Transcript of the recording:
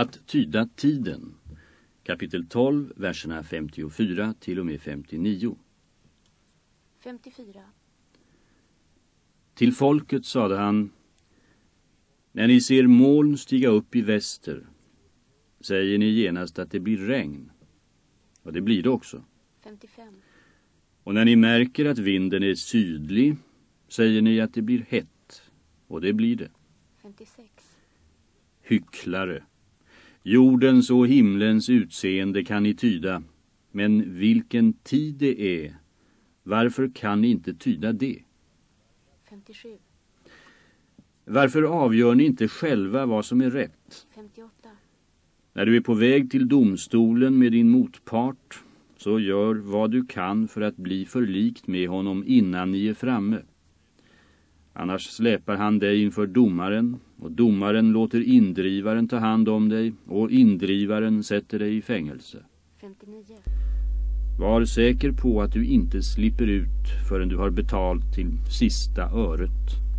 Att tyda tiden. Kapitel 12, verserna 54 till och med 59. 54. Till folket sade han När ni ser moln stiga upp i väster säger ni genast att det blir regn. Och det blir det också. 55. Och när ni märker att vinden är sydlig säger ni att det blir hett. Och det blir det. 56. Hycklare. Jordens och himlens utseende kan ni tyda. Men vilken tid det är, varför kan ni inte tyda det? 57. Varför avgör ni inte själva vad som är rätt? 58. När du är på väg till domstolen med din motpart så gör vad du kan för att bli förlikt med honom innan ni är framme. Annars släpar han dig inför domaren och domaren låter indrivaren ta hand om dig och indrivaren sätter dig i fängelse. 59. Var säker på att du inte slipper ut förrän du har betalt till sista öret.